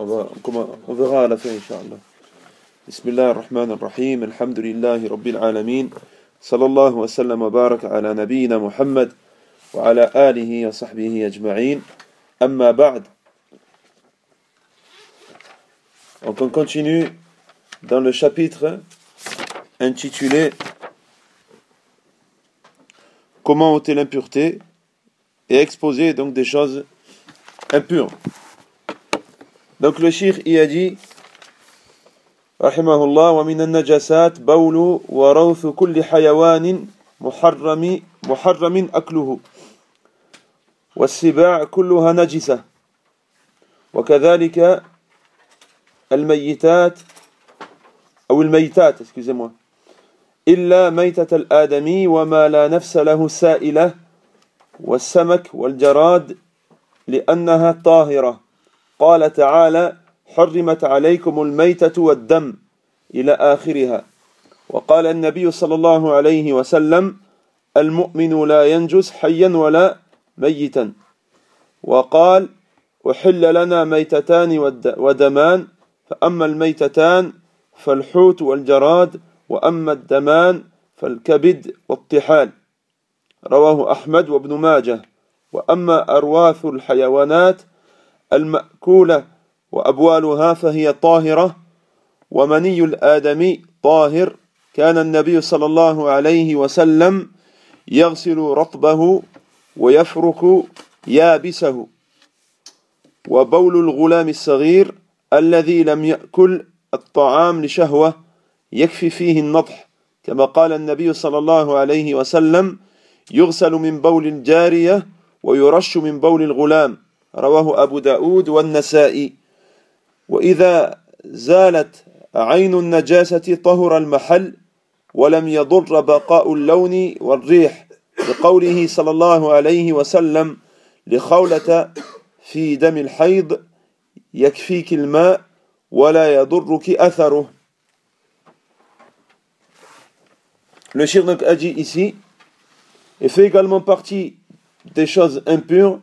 On, va, on verra à la fin, Inch'Allah. Bismillah ar-Rahman ar-Rahim. Alhamdulillahi Rabbil Alamin. Sallallahu wa sallam wa barak ala nabiyyina Muhammad wa ala alihi wa sahbihi ajma'in. Amma ba'd. Donc on continue dans le chapitre intitulé Comment ôter l'impureté et exposer donc des choses impures. Donc le shir y a dit رحمه الله ومن النجاسات بول وروث كل حيوان محرم محرم أكله والسباع كلها نجسة وكذلك الميتات أو الميتات excusez-moi. إلا ميتة الآدمي وما لا نفس له سائلة والسمك والجراد لأنها طاهرة قال تعالى حرمت عليكم الميتة والدم إلى آخرها. وقال النبي صلى الله عليه وسلم المؤمن لا ينجس حيا ولا ميتا. وقال أحل لنا ميتتان ودمان فأما الميتتان فالحوت والجراد وأما الدمان فالكبد والطحال. رواه أحمد وابن ماجه. وأما أرواث الحيوانات المأكولة وأبوالها فهي طاهرة ومني الآدمي طاهر. كان النبي صلى الله عليه وسلم يغسل رطبه ويفرك يابسه. وبول الغلام الصغير الذي لم يأكل الطعام لشهوة يكفي فيه النضح. كما قال النبي صلى الله عليه وسلم يغسل من بول الجارية ويرش من بول الغلام. رواه أبو داود والنسائي. وإذا زالت عين النجاسة طهر المحل ولم يضر بقاء اللون والريح لقوله صلى الله عليه وسلم لخولة في دم الحيض يكفيك الماء ولا يضرك أثره. Le shir donc a dit ici, et fait également partie des choses impures,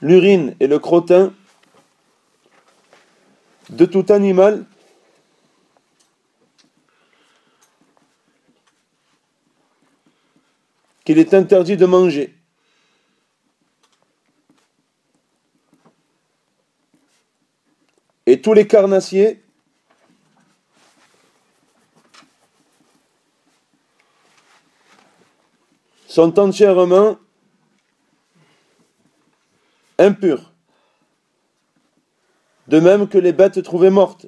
l'urine et le crottin de tout animal qu'il est interdit de manger. Et tous les carnassiers sont entièrement impurs. De même que les bêtes trouvées mortes.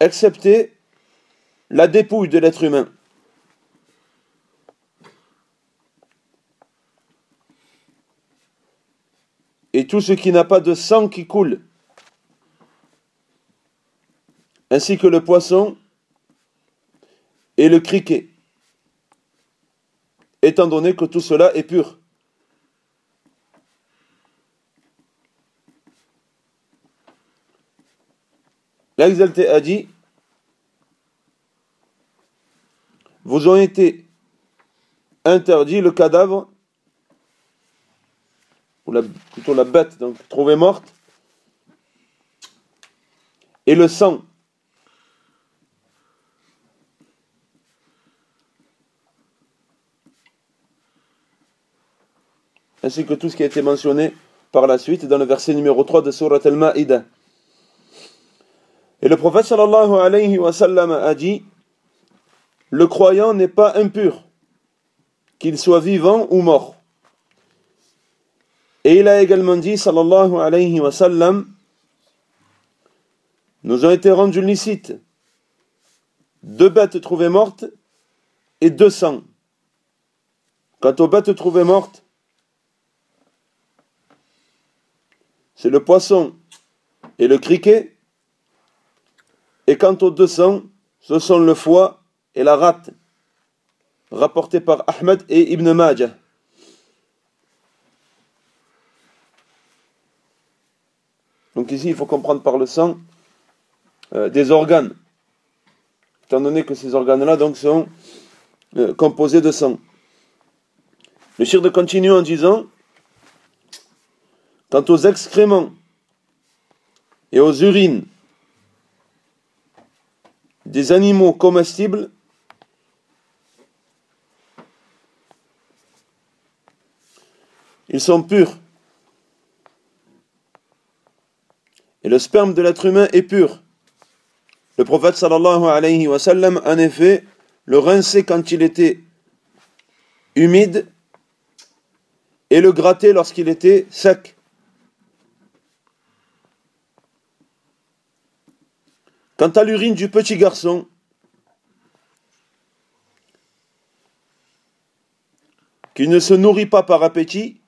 Excepté la dépouille de l'être humain. Et tout ce qui n'a pas de sang qui coule, ainsi que le poisson et le criquet, étant donné que tout cela est pur. L'exalté a dit Vous ont été interdit le cadavre, ou plutôt la bête, donc trouvée morte, et le sang ainsi que tout ce qui a été mentionné par la suite dans le verset numéro 3 de Surat Al-Ma'ida. Et le prophète sallallahu alayhi wa sallam a dit Le croyant n'est pas impur, qu'il soit vivant ou mort. Et il a également dit sallallahu alayhi wa sallam Nous ont été rendus licites deux bêtes trouvées mortes et deux sangs. Quant aux bêtes trouvées mortes, c'est le poisson et le criquet. Et quant aux deux sangs, ce sont le foie et la rate, rapportés par Ahmed et Ibn Majah. Donc ici, il faut comprendre par le sang euh, des organes étant donné que ces organes-là donc sont euh, composés de sang. Le shir de continue en disant Quant aux excréments et aux urines des animaux comestibles, ils sont purs. Et le sperme de l'être humain est pur. Le prophète sallallahu alayhi wa sallam, en effet, le rinçait quand il était humide et le grattait lorsqu'il était sec. Quant à l'urine du petit garçon, qui ne se nourrit pas par appétit,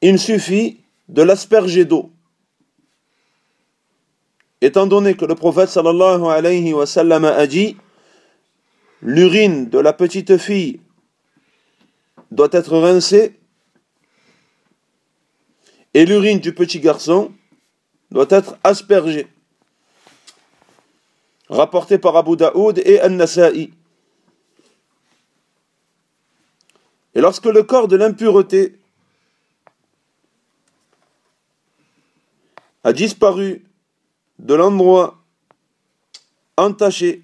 il suffit de l'asperger d'eau. Étant donné que le prophète sallallahu alayhi wa sallam a dit l'urine de la petite fille doit être rincée et l'urine du petit garçon doit être aspergée. Rapporté par Abu Daoud et An-Nasa'i. Et lorsque le corps de l'impureté a disparu de l'endroit entaché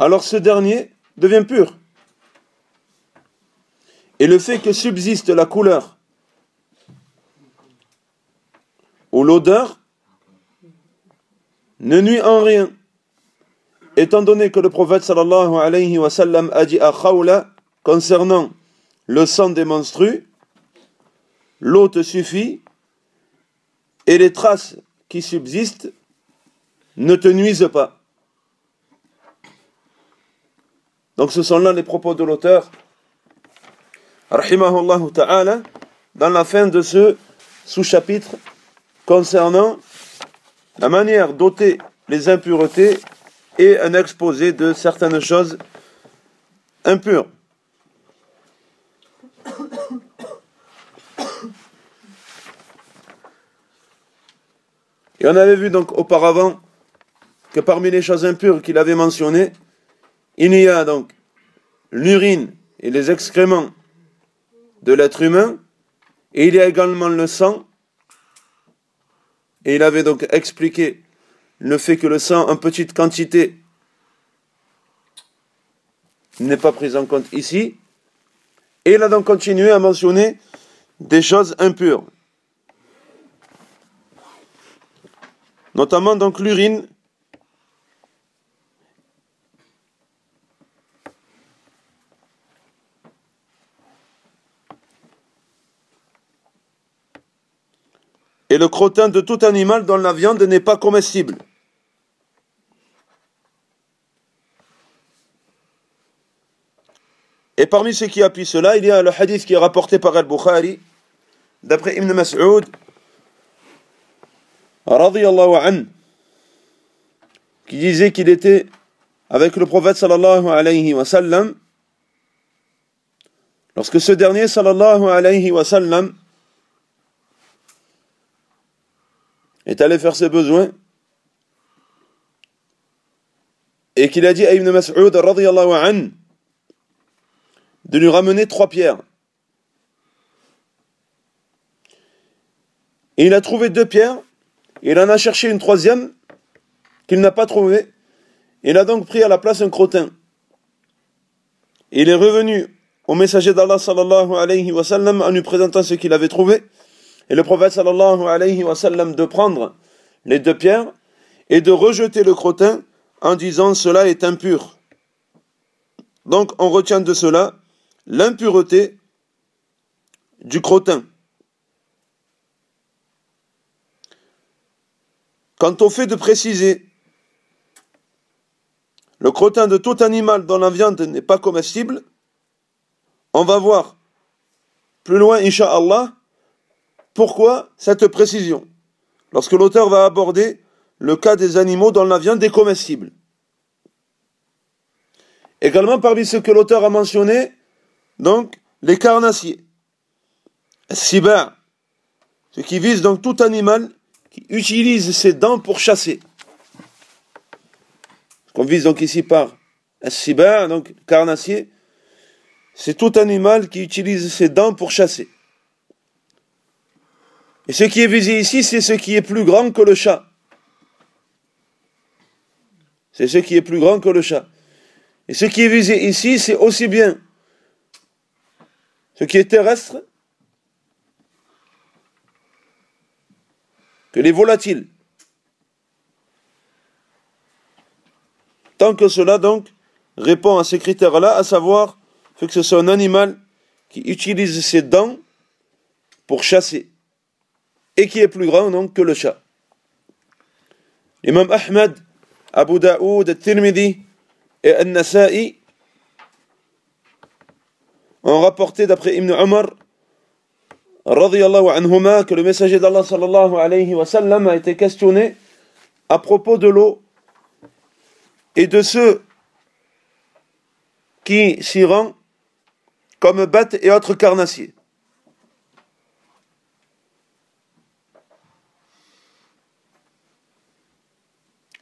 alors ce dernier devient pur. Et le fait que subsiste la couleur ou l'odeur ne nuit en rien. Étant donné que le prophète alayhi wa sallam a dit à Khawla concernant le sang des menstrues, l'eau te suffit et les traces qui subsistent ne te nuisent pas. Donc ce sont là les propos de l'auteur, rahimahullah ta'ala, dans la fin de ce sous-chapitre concernant la manière d'ôter les impuretés et un exposé de certaines choses impures. Et on avait vu donc auparavant que parmi les choses impures qu'il avait mentionnées, il y a donc l'urine et les excréments de l'être humain, et il y a également le sang et il avait donc expliqué le fait que le sang en petite quantité n'est pas pris en compte ici. Et il a donc continué à mentionner des choses impures. Notamment donc l'urine et le crottin de tout animal dont la viande n'est pas comestible. Et parmi ceux qui appuient cela, il y a le hadith qui est rapporté par Al-Bukhari, d'après Ibn Mas'ud, qui disait qu'il était avec le prophète sallallahu alayhi wa sallam, lorsque ce dernier sallallahu alayhi wa sallam est allé faire ses besoins et qu'il a dit à Ibn Mas'ud de lui ramener trois pierres. Et il a trouvé deux pierres, il en a cherché une troisième qu'il n'a pas trouvée. Il a donc pris à la place un crottin. Il est revenu au messager d'Allah sallallahu alayhi wa en lui présentant ce qu'il avait trouvé. Et le prophète sallallahu alayhi wa sallam de prendre les deux pierres et de rejeter le crottin en disant cela est impur. Donc on retient de cela l'impureté du crottin. Quant au fait de préciser le crottin de tout animal dont la viande n'est pas comestible, on va voir plus loin, Inch'Allah, pourquoi cette précision? Lorsque l'auteur va aborder le cas des animaux dont la viande est comestible. Également parmi ce que l'auteur a mentionné, donc les carnassiers, siba, ce qui vise donc tout animal qui utilise ses dents pour chasser. Ce qu'on vise donc ici par siba, donc carnassier, c'est tout animal qui utilise ses dents pour chasser. Et ce qui est visé ici, c'est ce qui est plus grand que le chat. C'est ce qui est plus grand que le chat. Et ce qui est visé ici, c'est aussi bien ce qui est terrestre que les volatiles. Tant que cela donc répond à ces critères-là, à savoir que ce soit un animal qui utilise ses dents pour chasser et qui est plus grand donc que le chat. L'imam Ahmed, Abu Daoud, Tirmidhi et An-Nasa'i ont rapporté d'après Ibn Umar que le messager d'Allah sallallahu alayhi wa sallam a été questionné à propos de l'eau et de ceux qui s'y rendent comme bêtes et autres carnassiers.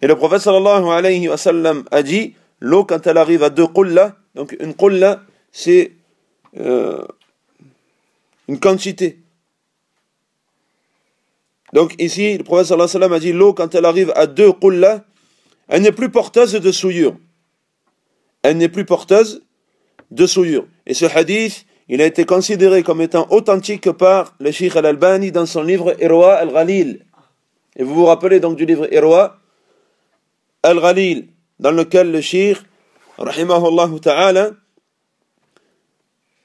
Et le prophète sallallahu alayhi wa sallam a dit l'eau quand elle arrive à deux qulla, donc une qulla c'est euh, une quantité. Donc ici, le prophète sallallahu alayhi wa sallam a dit l'eau quand elle arrive à deux qulla, elle n'est plus porteuse de souillure. Elle n'est plus porteuse de souillure. Et ce hadith, il a été considéré comme étant authentique par le Sheikh al-Albani dans son livre Irwa al-Ghalil. Et vous vous rappelez donc du livre Irwa al-Ghalil, dans lequel le Sheikh, rahimahullah ta'ala,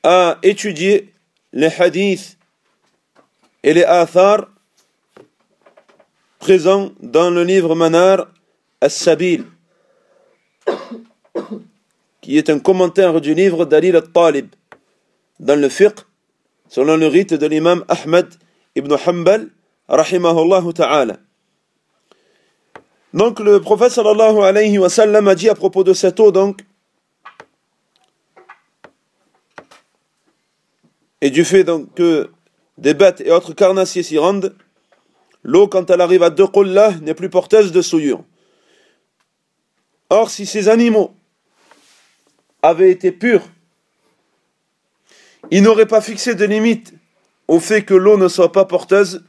a étudié les hadiths et les athars présents dans le livre Manar al-Sabil qui est un commentaire du livre d'Alil al-Talib, dans le fiqh, selon le rite de l'imam Ahmed ibn Hanbal, rahimahullah ta'ala. Donc le prophète sallallahu alayhi wa sallam a dit à propos de cette eau, donc, et du fait donc que des bêtes et autres carnassiers s'y rendent, l'eau quand elle arrive à deux qullah n'est plus porteuse de souillure. Or si ces animaux avait été pur, il n'aurait pas fixé de limite au fait que l'eau ne soit pas porteuse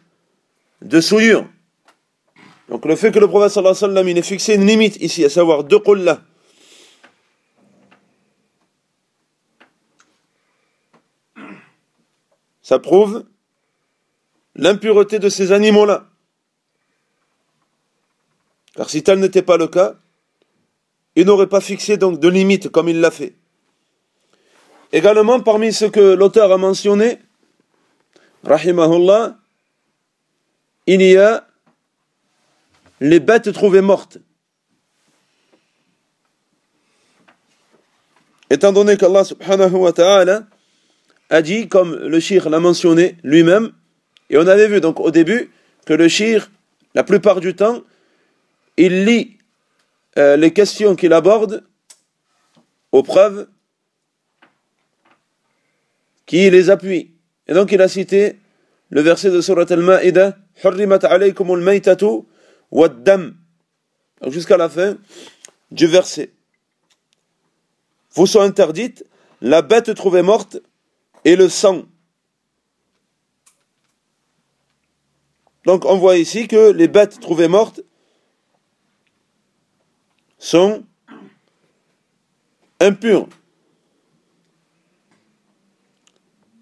de souillure. Donc le fait que le prophète sallallahu alayhi wa sallam ait fixé une limite ici, à savoir deux qullah, ça prouve l'impureté de ces animaux-là. Car si tel n'était pas le cas, il n'aurait pas fixé donc de limite comme il l'a fait. Également, parmi ce que l'auteur a mentionné, rahimahullah, il y a les bêtes trouvées mortes. Étant donné qu'Allah subhanahu wa ta'ala a dit, comme le shir l'a mentionné lui-même, et on avait vu donc au début que le shir, la plupart du temps, il lit euh, les questions qu'il aborde aux preuves qui les appuient. Et donc il a cité le verset de Surat al-Ma'ida Hurrimat alaykum al-maytatu wad-dam. Jusqu'à la fin du verset. Vous sont interdites la bête trouvée morte et le sang. Donc on voit ici que les bêtes trouvées mortes sont impurs.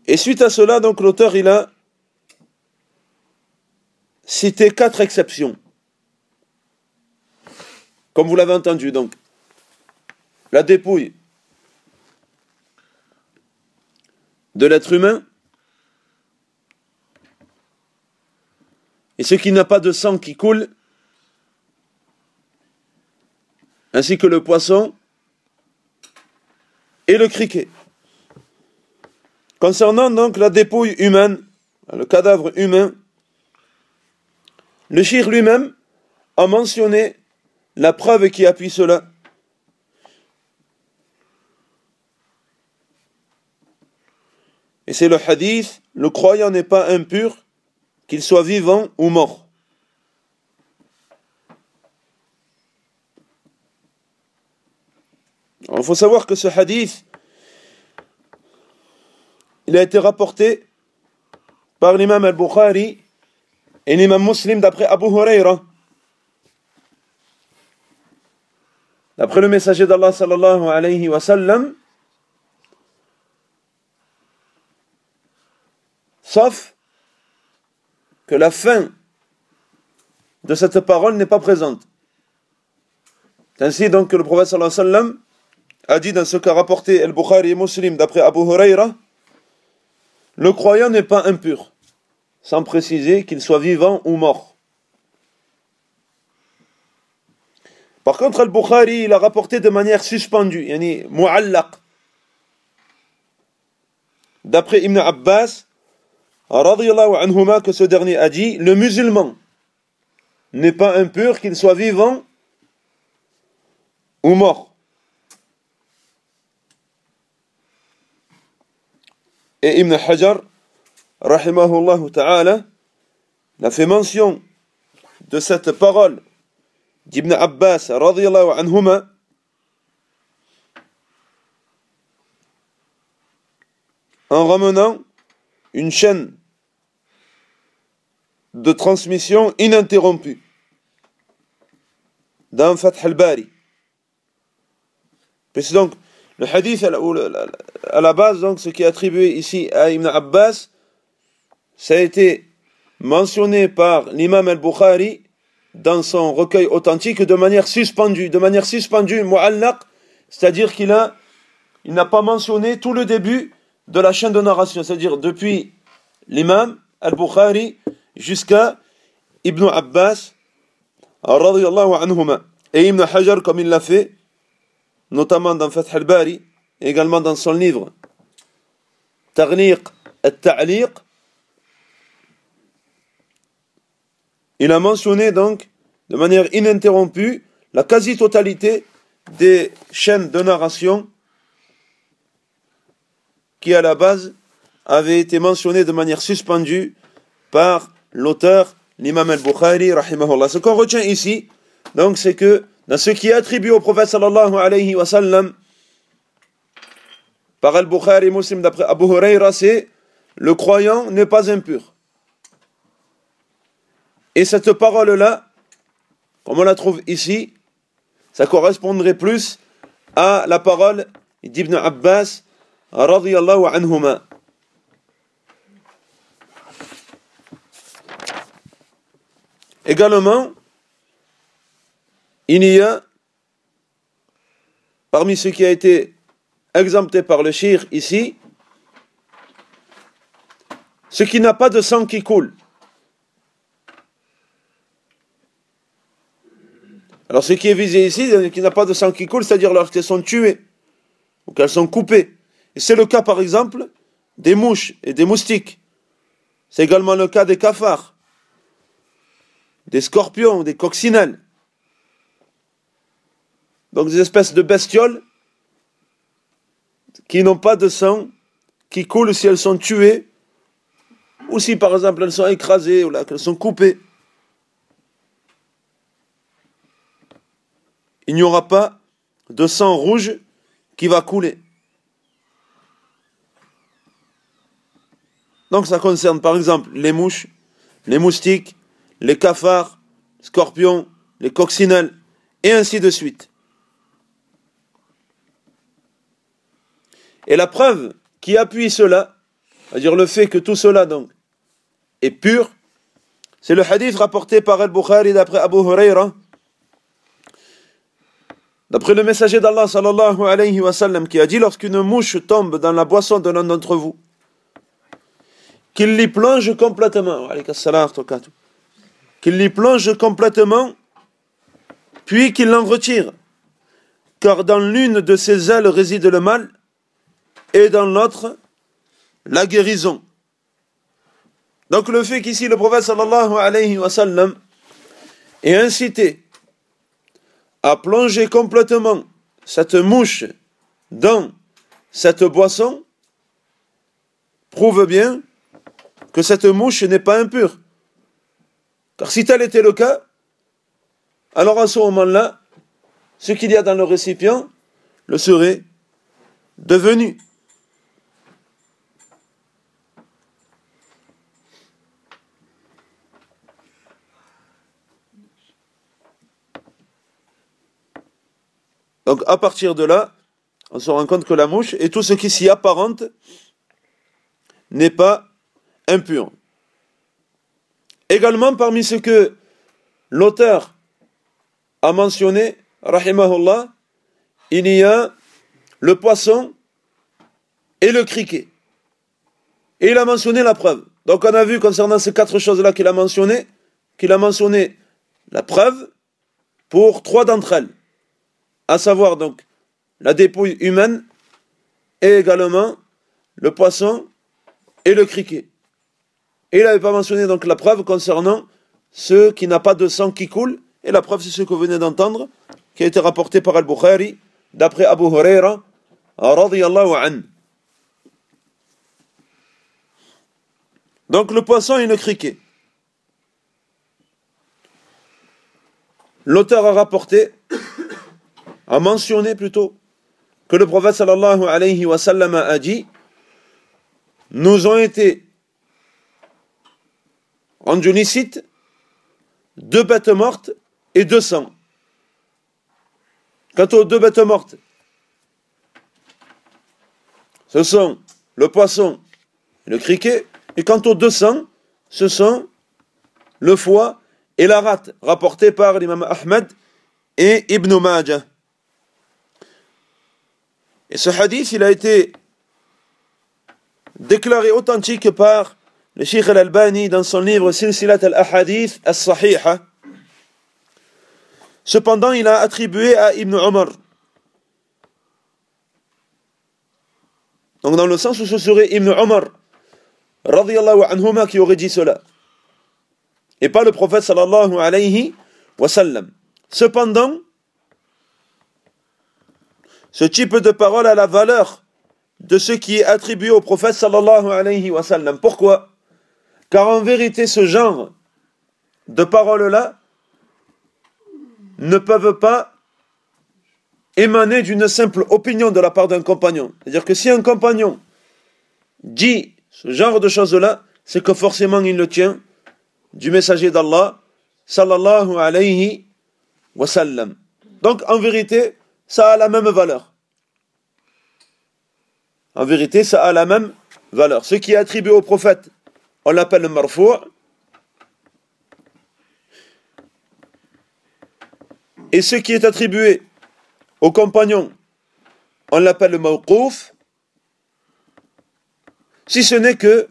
Et suite à cela, donc l'auteur il a cité quatre exceptions. Comme vous l'avez entendu, donc la dépouille de l'être humain et ce qui n'a pas de sang qui coule ainsi que le poisson et le criquet. Concernant donc la dépouille humaine, le cadavre humain, le shir lui-même a mentionné la preuve qui appuie cela, et c'est le hadith, le croyant n'est pas impur, qu'il soit vivant ou mort. Il faut savoir que ce hadith, il a été rapporté par l'imam al-Bukhari et l'imam muslim d'après Abu Huraira. D'après le messager d'Allah sallallahu alayhi wa sallam, sauf que la fin de cette parole n'est pas présente. Ainsi donc que le prophète a dit dans ce qu'a rapporté Al-Bukhari et Muslim d'après Abu Huraira, le croyant n'est pas impur, sans préciser qu'il soit vivant ou mort. Par contre, Al-Bukhari, il a rapporté de manière suspendue, yani mu'allaq. D'après Ibn Abbas, anhuma, que ce dernier a dit, le musulman n'est pas impur, qu'il soit vivant ou mort. Et Ibn Hajar, rahimahullah ta'ala, a fait mention de cette parole d'Ibn Abbas, radiallahu anhuma, en ramenant une chaîne de transmission ininterrompue dans Fath al-Bari. C'est donc le hadith à la base, donc, ce qui est attribué ici à Ibn Abbas, ça a été mentionné par l'imam al-Bukhari dans son recueil authentique de manière suspendue, de manière suspendue, mu'allaq, c'est-à-dire qu'il a, il n'a pas mentionné tout le début de la chaîne de narration, c'est-à-dire depuis l'imam al-Bukhari jusqu'à Ibn Abbas. Et Ibn Hajar, comme il l'a fait, notamment dans Fath al-Bari, également dans son livre Taghliq al-Ta'liq, il a mentionné donc de manière ininterrompue la quasi-totalité des chaînes de narration qui à la base avaient été mentionnées de manière suspendue par l'auteur, l'imam al-Bukhari, rahimahullah. Ce qu'on retient ici, donc, c'est que dans ce qui est attribué au prophète sallallahu alayhi wa sallam, par Al-Bukhari Muslim d'après Abu Huraira, c'est le croyant n'est pas impur. Et cette parole-là, comme on la trouve ici, ça correspondrait plus à la parole d'Ibn Abbas radiyallahu anhuma. Également, il y a, parmi ceux qui a été exempté par le shir ici, ce qui n'a pas de sang qui coule. Alors ce qui est visé ici, qui n'a pas de sang qui coule, c'est-à-dire lorsqu'elles sont tuées ou qu'elles sont coupées. Et c'est le cas par exemple des mouches et des moustiques. C'est également le cas des cafards, des scorpions, des coccinelles donc des espèces de bestioles qui n'ont pas de sang, qui coulent si elles sont tuées, ou si par exemple elles sont écrasées, ou là, qu'elles sont coupées. Il n'y aura pas de sang rouge qui va couler. Donc ça concerne par exemple les mouches, les moustiques, les cafards, les scorpions, les coccinelles, et ainsi de suite. Et la preuve qui appuie cela, c'est-à-dire le fait que tout cela est pur, c'est le hadith rapporté par Al-Bukhari d'après Abu Huraira, d'après le messager d'Allah sallallahu alayhi wa sallam qui a dit lorsqu'une mouche tombe dans la boisson de l'un d'entre vous, qu'il l'y plonge complètement, qu'il l'y plonge complètement, puis qu'il l'en retire, car dans l'une de ses ailes réside le mal, et dans l'autre, la guérison. Donc le fait qu'ici le prophète sallallahu alayhi wa sallam est incité à plonger complètement cette mouche dans cette boisson, prouve bien que cette mouche n'est pas impure. Car si tel était le cas, alors à ce moment-là, ce qu'il y a dans le récipient le serait devenu. Donc à partir de là, on se rend compte que la mouche et tout ce qui s'y apparente n'est pas impur. Également parmi ce que l'auteur a mentionné, rahimahullah, il y a le poisson et le criquet. Et il a mentionné la preuve. Donc on a vu concernant ces quatre choses-là qu'il a mentionné, qu'il a mentionné la preuve pour trois d'entre elles à savoir donc la dépouille humaine et également le poisson et le criquet. Et il n'avait pas mentionné donc la preuve concernant ce qui n'a pas de sang qui coule, et la preuve c'est ce que vous venez d'entendre, qui a été rapporté par Al-Bukhari, d'après Abu Huraira, an. Donc le poisson et le criquet. L'auteur a rapporté a mentionné plutôt que le prophète sallallahu alayhi wa sallam a dit nous ont été rendus licites deux bêtes mortes et deux sangs. Quant aux deux bêtes mortes, ce sont le poisson et le criquet, et quant aux deux sangs, ce sont le foie et la rate, rapportés par l'imam Ahmed et Ibn Majah. Et ce hadith, il a été déclaré authentique par le Sheikh al-Albani dans son livre Silsilat al-Ahadith al-Sahiha. Cependant, il a attribué à Ibn Omar. Donc dans le sens où ce serait Ibn Omar, radiallahu anhuma, qui aurait dit cela. Et pas le prophète sallallahu alayhi wa sallam. Cependant, ce type de parole a la valeur de ce qui est attribué au prophète sallallahu alayhi wa sallam. Pourquoi? Car en vérité, ce genre de paroles-là ne peuvent pas émaner d'une simple opinion de la part d'un compagnon. C'est-à-dire que si un compagnon dit ce genre de choses-là, c'est que forcément il le tient du messager d'Allah sallallahu alayhi wa sallam. Donc en vérité, ça a la même valeur. En vérité, ça a la même valeur. Ce qui est attribué au prophète, on l'appelle le marfou'. Et ce qui est attribué aux compagnons, on l'appelle le. Si ce n'est que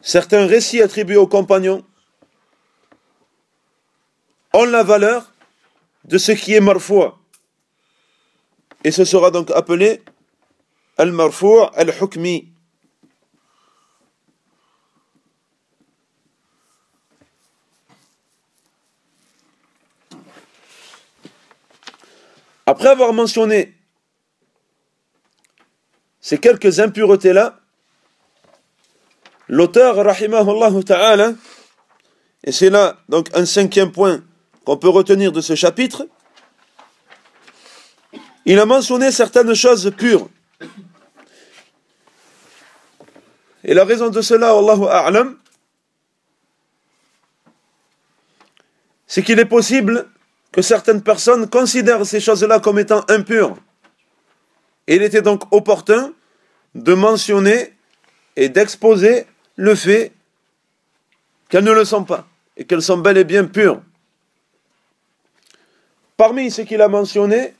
certains récits attribués aux compagnons ont la valeur de ce qui est marfou'. Et ce sera donc appelé al-marfou' al-hukmi. Après avoir mentionné ces quelques impuretés-là, l'auteur, rahimahullah ta'ala, et c'est là donc un cinquième point qu'on peut retenir de ce chapitre, il a mentionné certaines choses pures. Et la raison de cela, Allahu A'lam, c'est qu'il est possible que certaines personnes considèrent ces choses-là comme étant impures. Et il était donc opportun de mentionner et d'exposer le fait qu'elles ne le sont pas et qu'elles sont bel et bien pures. Parmi ce qu'il a mentionné,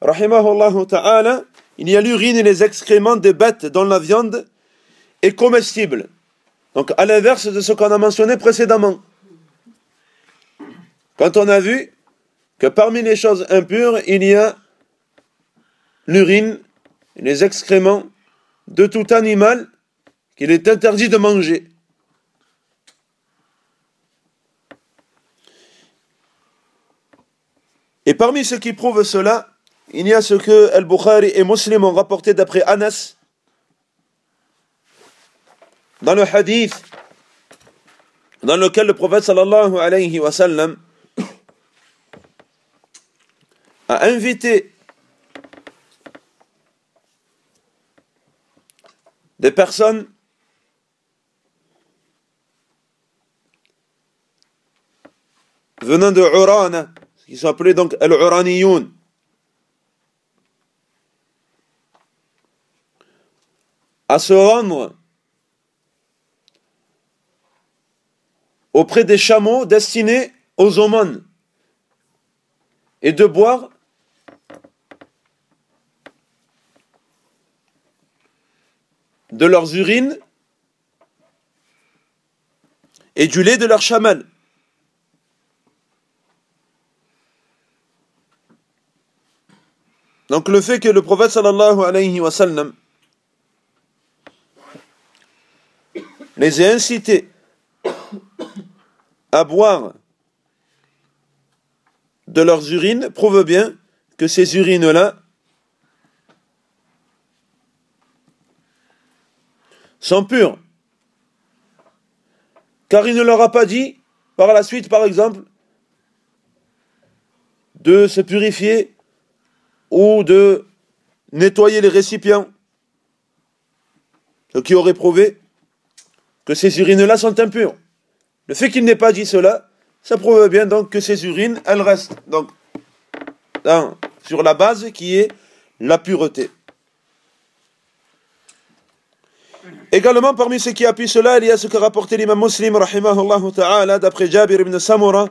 rahimahullah ta'ala, il y a l'urine et les excréments des bêtes dont la viande est comestible. Donc à l'inverse de ce qu'on a mentionné précédemment. Quand on a vu que parmi les choses impures, il y a l'urine et les excréments de tout animal qu'il est interdit de manger. Et parmi ceux qui prouvent cela, il y a ce que Al-Bukhari et Muslim ont rapporté d'après Anas. Dans le hadith dans lequel le prophète sallallahu alayhi wa sallam a invité des personnes venant de Uran, qui sont appelés donc Al-Uraniyoun. à se rendre auprès des chameaux destinés aux aumônes et de boire de leurs urines et du lait de leur chamal. Donc le fait que le prophète sallallahu alayhi wa sallam les ait incités à boire de leurs urines prouve bien que ces urines-là sont pures. Car il ne leur a pas dit, par la suite par exemple, de se purifier ou de nettoyer les récipients. Ce qui aurait prouvé que ces urines-là sont impures. Le fait qu'il n'ait pas dit cela, ça prouve bien donc que ces urines, elles restent donc sur la base qui est la pureté. Également, parmi ceux qui appuient cela, il y a ce que rapportait l'imam muslim, rahimahullah ta'ala, d'après Jabir ibn Samura,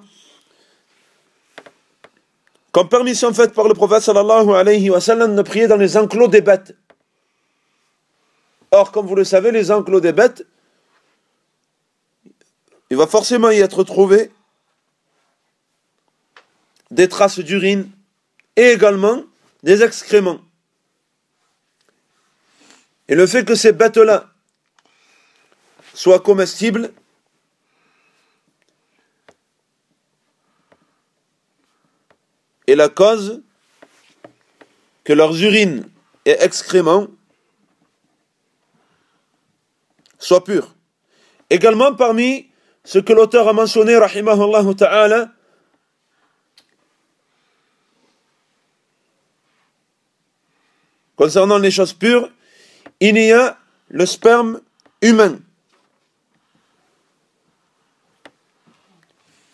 comme permission faite par le prophète sallallahu alayhi wa sallam de prier dans les enclos des bêtes. Or, comme vous le savez, les enclos des bêtes, il va forcément y être trouvé des traces d'urine et également des excréments. Et le fait que ces bêtes-là soient comestibles est la cause que leurs urines et excréments soient purs. Également parmi ce que l'auteur a mentionné, rahimahullah ta'ala, concernant les choses pures, il y a le sperme humain.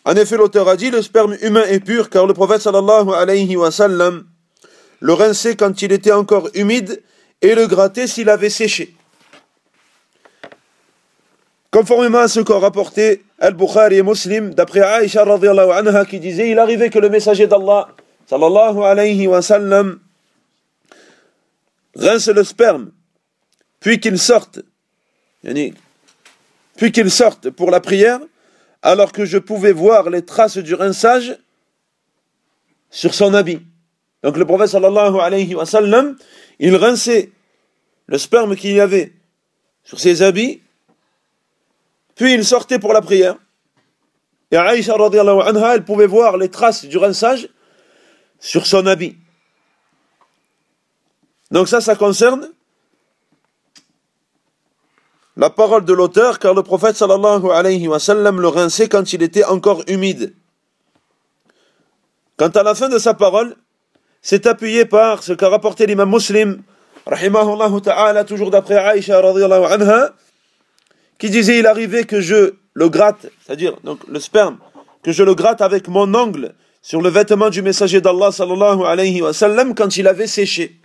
En effet, l'auteur a dit, le sperme humain est pur, car le prophète sallallahu alayhi wa sallam le rinçait quand il était encore humide et le grattait s'il avait séché. Conformément à ce qu'a rapporté Al-Bukhari et Muslim, d'après Aïcha radiallahu anha qui disait, il arrivait que le messager d'Allah sallallahu alayhi wa sallam rince le sperme, puis qu'il sorte, puis qu'il sorte pour la prière, alors que je pouvais voir les traces du rinçage sur son habit. Donc le prophète sallallahu alayhi wa sallam, il rinçait le sperme qu'il y avait sur ses habits, puis il sortait pour la prière. Et Aïcha radiallahu anha, elle pouvait voir les traces du rinçage sur son habit. Donc ça, ça concerne la parole de l'auteur, car le prophète sallallahu le rinçait quand il était encore humide. Quant à la fin de sa parole, c'est appuyé par ce qu'a rapporté l'imam muslim, rahimahullah ta'ala, toujours d'après Aïcha radiallahu anha, qui disait il arrivait que je le gratte, c'est-à-dire le sperme, que je le gratte avec mon ongle sur le vêtement du messager d'Allah sallallahu quand il avait séché.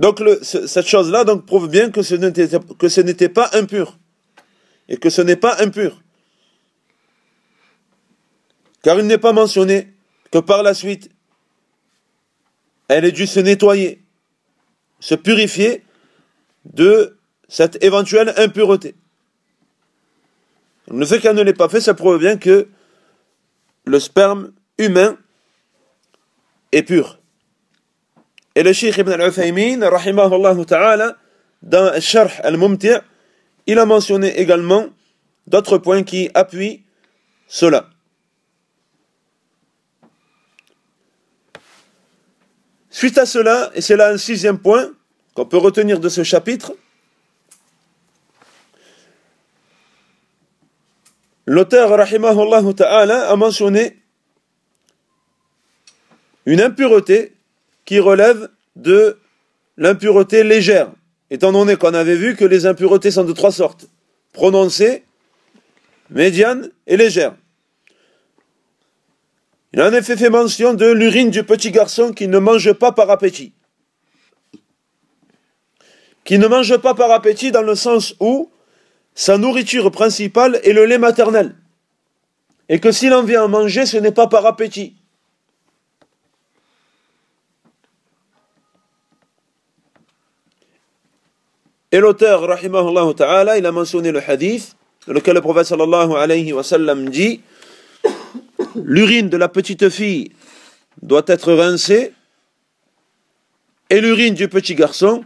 Donc cette chose-là prouve bien que ce n'était pas impur et que ce n'est pas impur. Car il n'est pas mentionné que par la suite elle ait dû se nettoyer, se purifier de cette éventuelle impureté. Le fait qu'elle ne l'ait pas fait, ça prouve bien que le sperme humain est pur. Et le Cheikh Ibn al-Uthaymin, ta'ala, dans Sharh al-Mumti', il a mentionné également d'autres points qui appuient cela. Suite à cela, et c'est là un sixième point qu'on peut retenir de ce chapitre, l'auteur rahimahullah ta'ala a mentionné une impureté qui relève de l'impureté légère, étant donné qu'on avait vu que les impuretés sont de trois sortes, prononcées, médianes et légères. Il a en effet fait mention de l'urine du petit garçon qui ne mange pas par appétit. Qui ne mange pas par appétit dans le sens où sa nourriture principale est le lait maternel. Et que s'il en vient à manger, ce n'est pas par appétit. Et l'auteur, rahimahullah ta'ala, il a mentionné le hadith, dans lequel le prophète sallallahu alayhi wa sallam dit l'urine de la petite fille doit être rincée et l'urine du petit garçon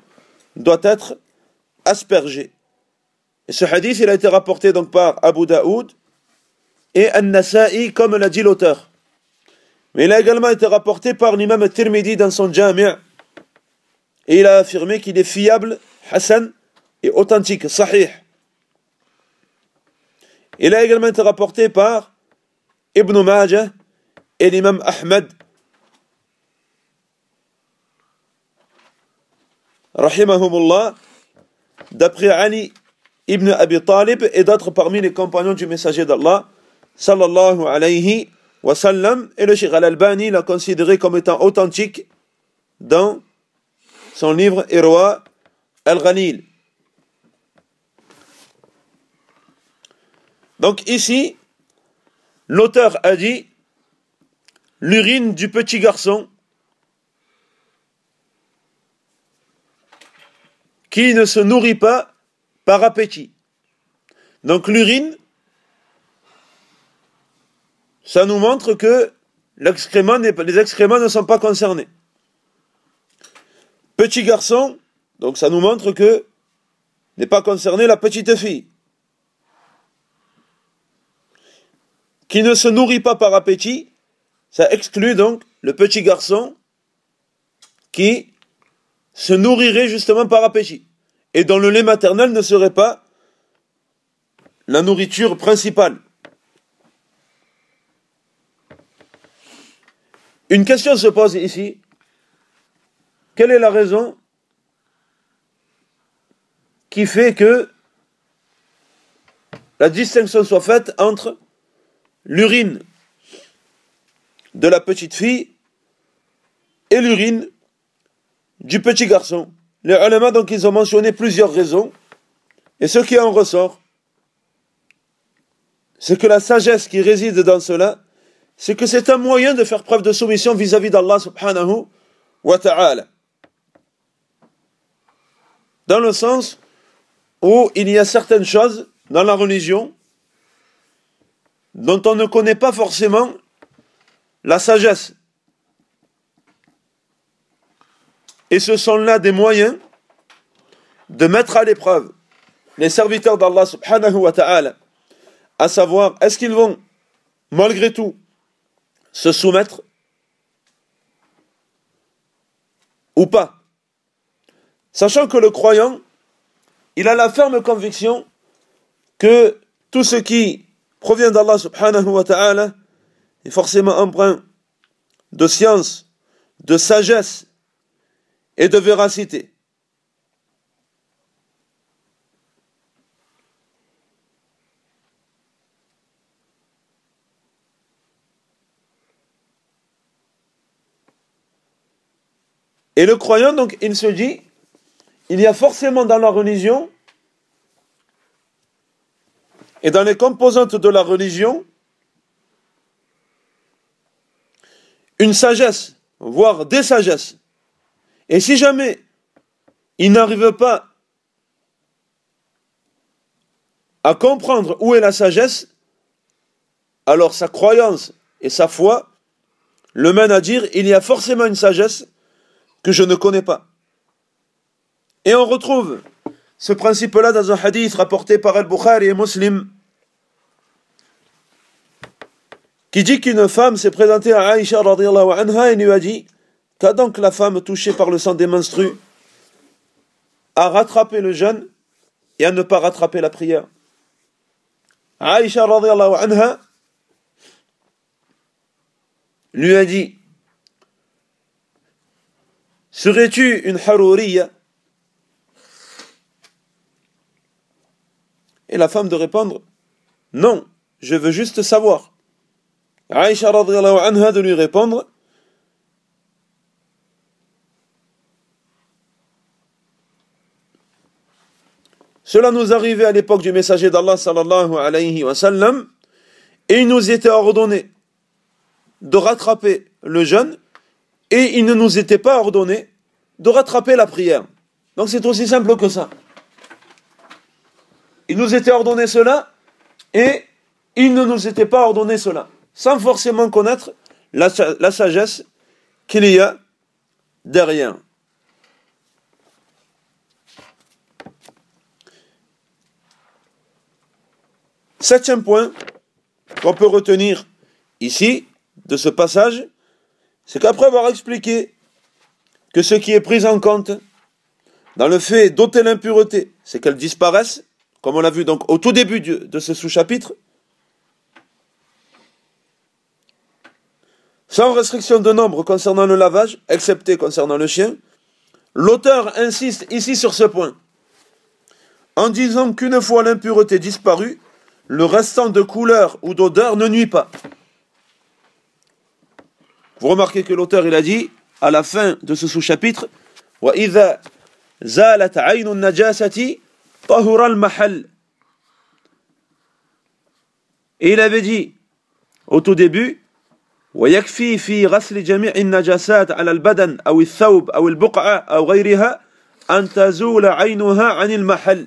doit être aspergée. Et ce hadith, il a été rapporté donc par Abu Daoud et An-Nasa'i, comme l'a dit l'auteur. Mais il a également été rapporté par l'imam Tirmidhi dans son Jami' et il a affirmé qu'il est fiable, Hassan, et authentique, sahih. Il a également été rapporté par Ibn Majah et l'imam Ahmed rahimahumullah d'après Ali ibn Abi Talib et d'autres parmi les compagnons du messager d'Allah sallallahu alayhi wa sallam et le Sheikh al-Albani l'a considéré comme étant authentique dans son livre Irwa al-Ghanil donc ici L'auteur a dit l'urine du petit garçon qui ne se nourrit pas par appétit. Donc l'urine, ça nous montre que les excréments ne sont pas concernés. Petit garçon, donc ça nous montre que n'est pas concerné la petite fille. qui ne se nourrit pas par appétit, ça exclut donc le petit garçon qui se nourrirait justement par appétit et dont le lait maternel ne serait pas la nourriture principale. Une question se pose ici. Quelle est la raison qui fait que la distinction soit faite entre l'urine de la petite fille et l'urine du petit garçon. Les ulama, donc, ils ont mentionné plusieurs raisons. Et ce qui en ressort, c'est que la sagesse qui réside dans cela, c'est que c'est un moyen de faire preuve de soumission vis-à-vis d'Allah subhanahu wa ta'ala. Dans le sens où il y a certaines choses dans la religion dont on ne connaît pas forcément la sagesse. Et ce sont là des moyens de mettre à l'épreuve les serviteurs d'Allah subhanahu wa ta'ala, à savoir est-ce qu'ils vont malgré tout se soumettre ou pas? Sachant que le croyant, il a la ferme conviction que tout ce qui provient d'Allah subhanahu wa ta'ala est forcément empreint de science, de sagesse et de véracité. Et le croyant, donc, il se dit, il y a forcément dans la religion et dans les composantes de la religion, une sagesse, voire des sagesses. Et si jamais il n'arrive pas à comprendre où est la sagesse, alors sa croyance et sa foi le mènent à dire il y a forcément une sagesse que je ne connais pas. Et on retrouve ce principe-là dans un hadith rapporté par Al-Bukhari et Muslim, qui dit qu'une femme s'est présentée à Aïcha anha et lui a dit Qu'a donc la femme touchée par le sang des menstrues à rattraper le jeûne et à ne pas rattraper la prière Aïcha anha lui a dit Serais-tu une harouriya Et la femme de répondre Non, je veux juste savoir. Aïcha anha de lui répondre Cela nous arrivait à l'époque du messager d'Allah sallallahu alayhi wa sallam et il nous était ordonné de rattraper le jeûne et il ne nous était pas ordonné de rattraper la prière. Donc c'est aussi simple que ça. Il nous était ordonné cela et il ne nous était pas ordonné cela, sans forcément connaître la, sagesse qu'il y a derrière. Septième point qu'on peut retenir ici, de ce passage, c'est qu'après avoir expliqué que ce qui est pris en compte dans le fait d'ôter l'impureté, c'est qu'elle disparaisse, comme on l'a vu donc au tout début de ce sous-chapitre, sans restriction de nombre concernant le lavage, excepté concernant le chien, l'auteur insiste ici sur ce point, en disant qu'une fois l'impureté disparue, le restant de couleur ou d'odeur ne nuit pas. Vous remarquez que l'auteur il a dit à la fin de ce sous-chapitre وَإِذَا زَالَتْ عَيْنُ النَّجَاسَةِ طَهُرَ الْمَحَلِ. Et il avait dit au tout début ويكفي في غسل جميع النجاسات على البدن أو الثوب أو البقعة أو غيرها أن تزول عينها عن المحل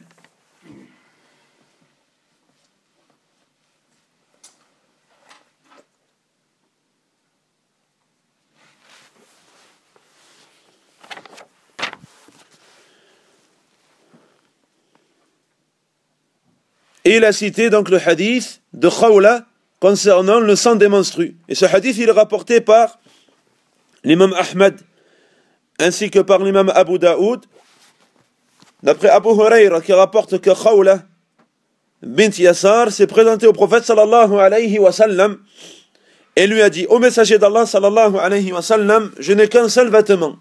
Et il a cité donc le hadith de Khawla concernant le sang des menstrues. Et ce hadith, il est rapporté par l'imam Ahmed ainsi que par l'imam Abu Daoud. D'après Abu Huraira qui rapporte que Khawla bint Yassar s'est présenté au prophète sallallahu alayhi wa sallam et lui a dit Au messager d'Allah sallallahu alayhi wa sallam, je n'ai qu'un seul vêtement.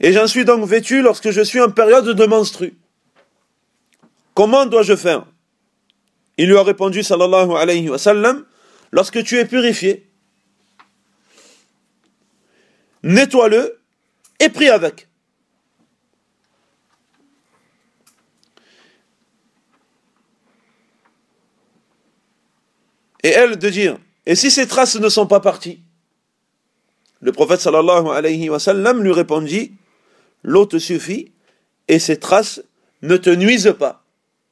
Et j'en suis donc vêtu lorsque je suis en période de menstru. Comment dois-je faire? Il lui a répondu, sallallahu alayhi wa sallam, lorsque tu es purifié, nettoie-le et prie avec. Et elle de dire, et si ces traces ne sont pas parties? Le prophète sallallahu alayhi wa sallam lui répondit, l'eau te suffit et ces traces ne te nuisent pas.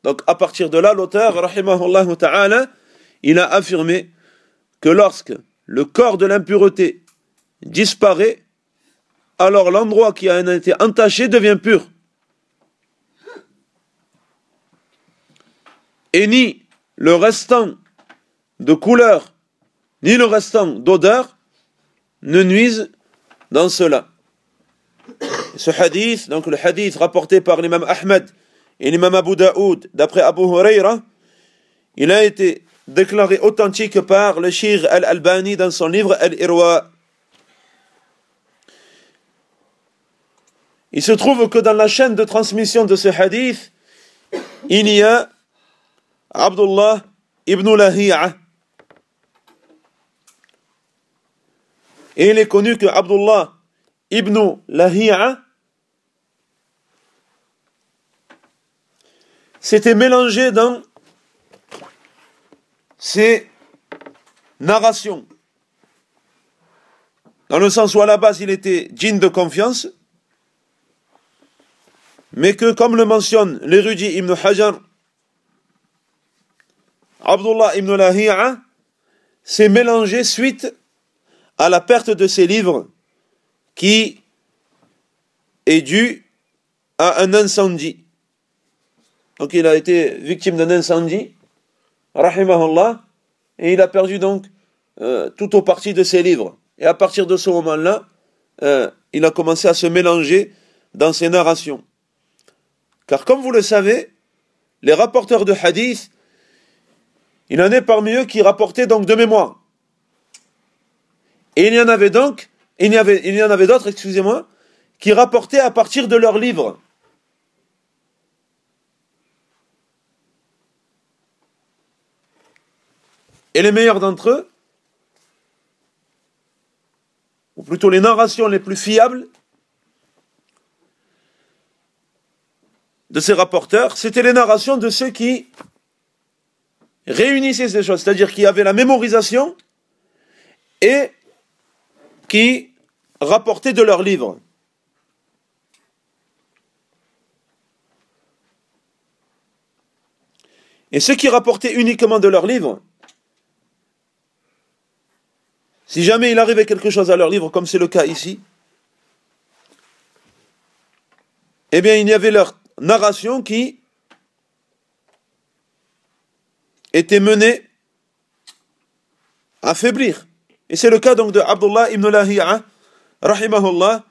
Donc à partir de là, l'auteur, ta'ala, il a affirmé que lorsque le corps de l'impureté disparaît, alors l'endroit qui a été entaché devient pur. Et ni le restant de couleur, ni le restant d'odeur ne nuisent dans cela. Ce hadith, donc le hadith rapporté par l'imam Ahmed et l'imam Abu Daoud, d'après Abu Huraira, il a été déclaré authentique par le Shir al-Albani dans son livre Al-Irwa. Il se trouve que dans la chaîne de transmission de ce hadith, il y a Abdullah ibn Lahi'a. Et il est connu que Abdullah ibn Lahi'a s'était mélangé dans ces narrations. Dans le sens où à la base il était djinn de confiance, mais que comme le mentionne l'érudit Ibn Hajar, Abdullah ibn Lahi'a s'est mélangé suite à la perte de ses livres qui est due à un incendie. Donc il a été victime d'un incendie, rahimahullah, et il a perdu donc euh, tout au parti de ses livres. Et à partir de ce moment-là, euh, il a commencé à se mélanger dans ses narrations. Car comme vous le savez, les rapporteurs de hadith, il en est parmi eux qui rapportaient donc de mémoire. Et il y en avait donc, il y, avait, il y en avait d'autres, excusez-moi, qui rapportaient à partir de leurs livres. Et les meilleurs d'entre eux, ou plutôt les narrations les plus fiables de ces rapporteurs, c'était les narrations de ceux qui réunissaient ces choses, c'est-à-dire qui avaient la mémorisation et qui rapportaient de leurs livres. Et ceux qui rapportaient uniquement de leurs livres, Si jamais il arrivait quelque chose à leur livre, comme c'est le cas ici, eh bien, il y avait leur narration qui était menée à faiblir. Et c'est le cas donc de Abdullah ibn Lahi'a, rahimahullah,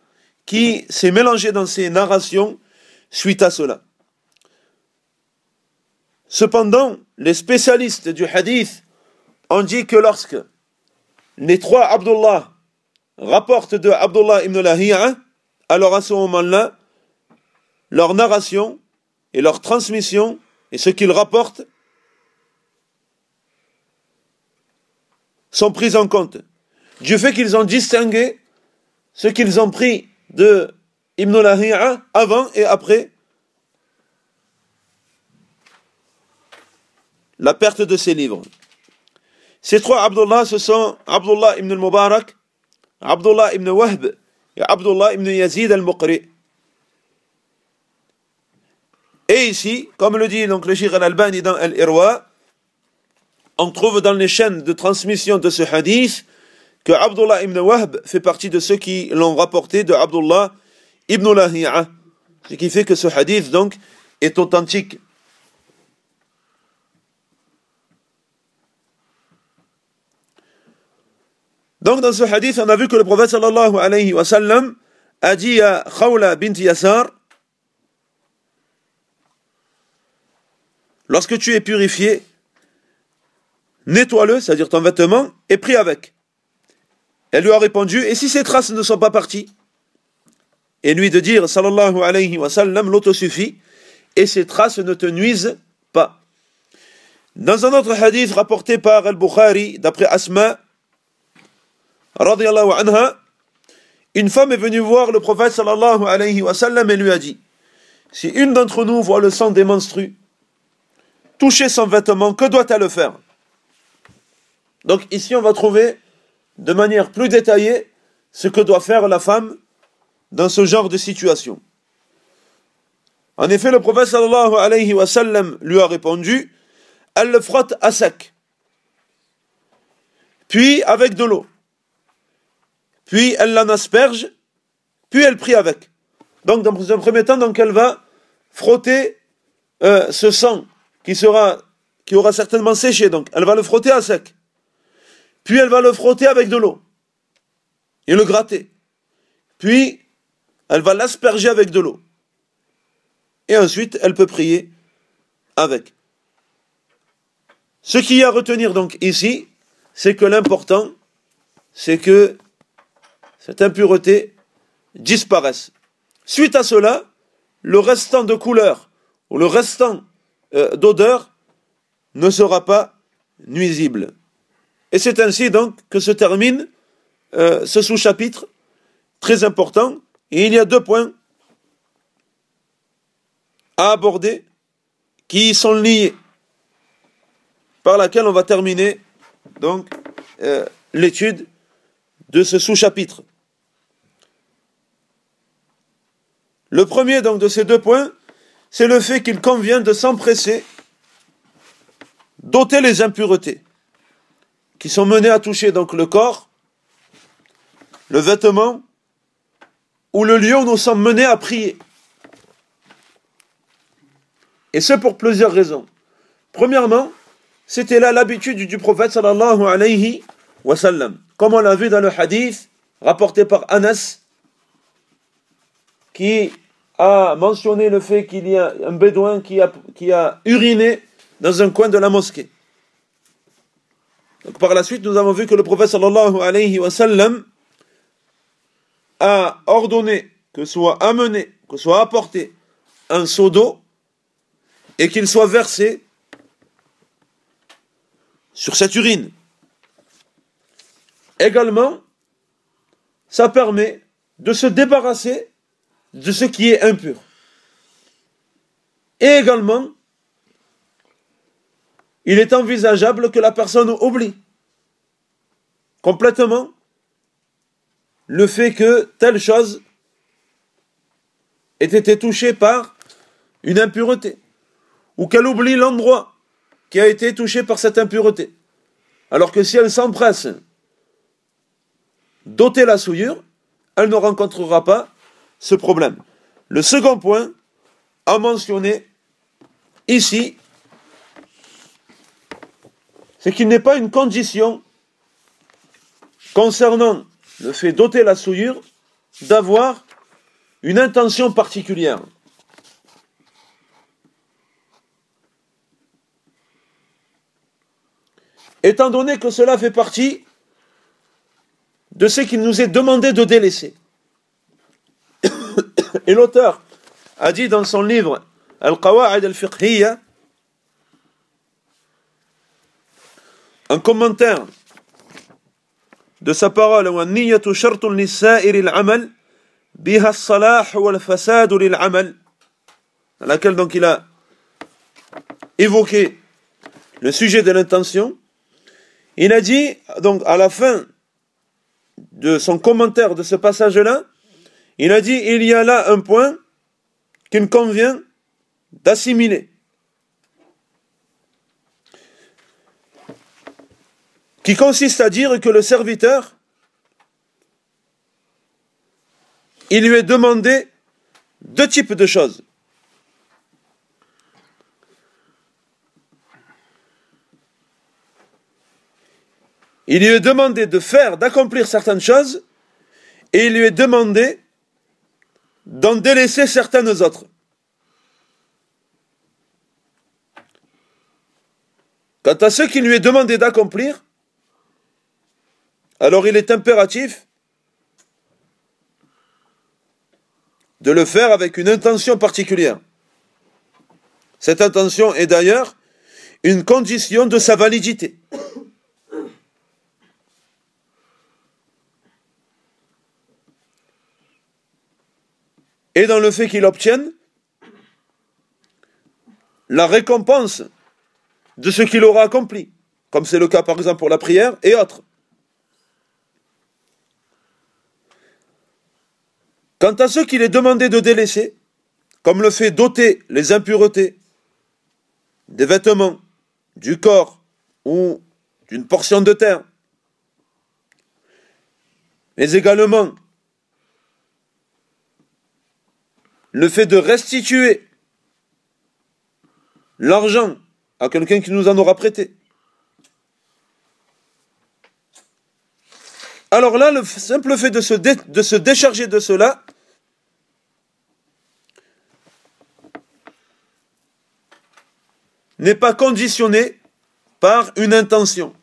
qui s'est mélangé dans ses narrations suite à cela. Cependant, les spécialistes du hadith ont dit que lorsque les trois Abdullah rapportent de Abdullah ibn Lahi'a, alors à ce moment-là, leur narration et leur transmission et ce qu'ils rapportent sont pris en compte. Du fait qu'ils ont distingué ce qu'ils ont pris de Ibn Lahi'a avant et après la perte de ses livres. Ces trois Abdullah, ce sont Abdullah ibn al-Mubarak, Abdullah ibn Wahb et Abdullah ibn Yazid al-Muqri. Et ici, comme le dit le Shir al-Albani dans Al-Irwa, on trouve dans les chaînes de transmission de ce hadith que Abdullah ibn Wahb fait partie de ceux qui l'ont rapporté de Abdullah ibn Lahi'a. Ce qui fait que ce hadith donc est authentique. Donc dans ce hadith, on a vu que le prophète a dit à Khawla bint lorsque tu es purifié, nettoie-le, c'est-à-dire ton vêtement, et prie avec. Elle lui a répondu, et si ces traces ne sont pas parties? Et lui de dire, sallallahu alayhi wa sallam, l'auto suffit, et ces traces ne te nuisent pas. Dans un autre hadith rapporté par Al-Bukhari, d'après Asma, une femme est venue voir le prophète sallallahu alayhi wa sallam et lui a dit Si une d'entre nous voit le sang des menstrues toucher son vêtement, que doit-elle faire? Donc ici on va trouver de manière plus détaillée ce que doit faire la femme dans ce genre de situation. En effet, le prophète sallallahu alayhi wa sallam lui a répondu Elle le frotte à sec, puis avec de l'eau puis elle l'en asperge, puis elle prie avec. Donc, dans un premier temps, donc elle va frotter euh, ce sang qui sera, qui aura certainement séché. Donc, elle va le frotter à sec. Puis elle va le frotter avec de l'eau et le gratter. Puis elle va l'asperger avec de l'eau. Et ensuite, elle peut prier avec. Ce qu'il y a à retenir donc ici, c'est que l'important, c'est que cette impureté disparaisse. Suite à cela, le restant de couleur ou le restant euh, d'odeur ne sera pas nuisible. Et c'est ainsi donc que se termine euh, ce sous-chapitre très important. Et il y a deux points à aborder qui sont liés, par laquelle on va terminer donc euh, l'étude de ce sous-chapitre. Le premier donc de ces deux points, c'est le fait qu'il convient de s'empresser d'ôter les impuretés qui sont menées à toucher le corps, le vêtement ou le lieu où nous sommes menés à prier. Et ce pour plusieurs raisons. Premièrement, c'était là l'habitude du prophète sallallahu alayhi wa sallam. Comme on l'a vu dans le hadith rapporté par Anas, qui a mentionné le fait qu'il y a un bédouin qui a, qui a uriné dans un coin de la mosquée. Par la suite, nous avons vu que le prophète sallallahu a ordonné que soit amené, que soit apporté un seau d'eau et qu'il soit versé sur cette urine. Également, ça permet de se débarrasser de ce qui est impur. Et également, il est envisageable que la personne oublie complètement le fait que telle chose ait été touchée par une impureté, ou qu'elle oublie l'endroit qui a été touché par cette impureté. Alors que si elle s'empresse d'ôter la souillure, elle ne rencontrera pas ce problème. Le second point à mentionner ici, c'est qu'il n'est pas une condition concernant le fait d'ôter la souillure d'avoir une intention particulière. Étant donné que cela fait partie de ce qu'il nous est demandé de délaisser. Et l'auteur a dit dans son livre Al-Qawa'id al-Fiqhiyya, un commentaire de sa parole dans laquelle donc il a évoqué le sujet de l'intention. Il a dit donc à la fin de son commentaire de ce passage là il a dit il y a là un point qu'il convient d'assimiler qui consiste à dire que le serviteur, il lui est demandé deux types de choses. Il lui est demandé de faire, d'accomplir certaines choses, et il lui est demandé d'en délaisser certaines autres. Quant à ce qui lui est demandé d'accomplir, alors il est impératif de le faire avec une intention particulière. Cette intention est d'ailleurs une condition de sa validité. Et dans le fait qu'il obtienne la récompense de ce qu'il aura accompli, comme c'est le cas par exemple pour la prière et autres. Quant à ceux qu'il est demandé de délaisser, comme le fait d'ôter les impuretés des vêtements, du corps ou d'une portion de terre, mais également le fait de restituer l'argent à quelqu'un qui nous en aura prêté. Alors là, le simple fait de se, décharger de cela, n'est pas conditionné par une intention.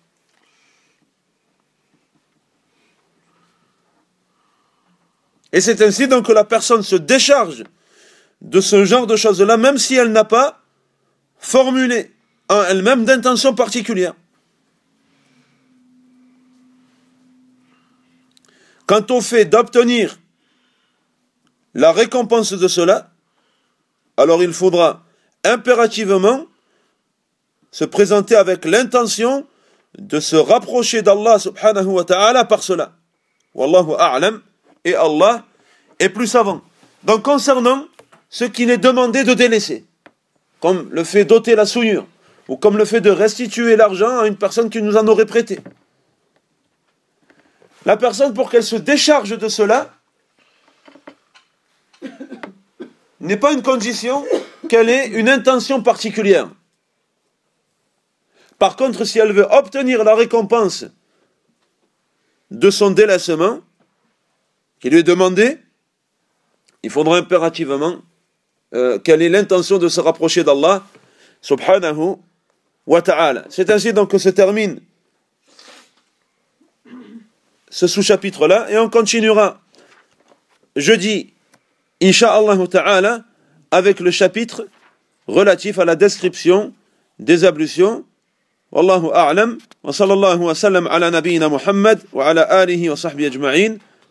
Et c'est ainsi donc que la personne se décharge de ce genre de choses-là, même si elle n'a pas formulé en elle-même d'intention particulière. Quant au fait d'obtenir la récompense de cela, alors il faudra impérativement se présenter avec l'intention de se rapprocher d'Allah subhanahu wa ta'ala par cela. Wallahu a'lam et Allah est plus savant. Donc concernant ce qu'il est demandé de délaisser, comme le fait d'ôter la souillure, ou comme le fait de restituer l'argent à une personne qui nous en aurait prêté. La personne, pour qu'elle se décharge de cela, n'est pas une condition qu'elle ait une intention particulière. Par contre, si elle veut obtenir la récompense de son délaissement, qui lui est demandé, il faudra impérativement euh, qu'elle ait l'intention de se rapprocher d'Allah, subhanahu wa ta'ala. C'est ainsi donc que se termine ce sous-chapitre-là, et on continuera jeudi, Inch'Allah ta'ala, avec le chapitre relatif à la description des ablutions. Wallahu a'lam, wa sallallahu wa sallam ala nabiyyina Muhammad wa ala alihi wa sahbihi ajma'in,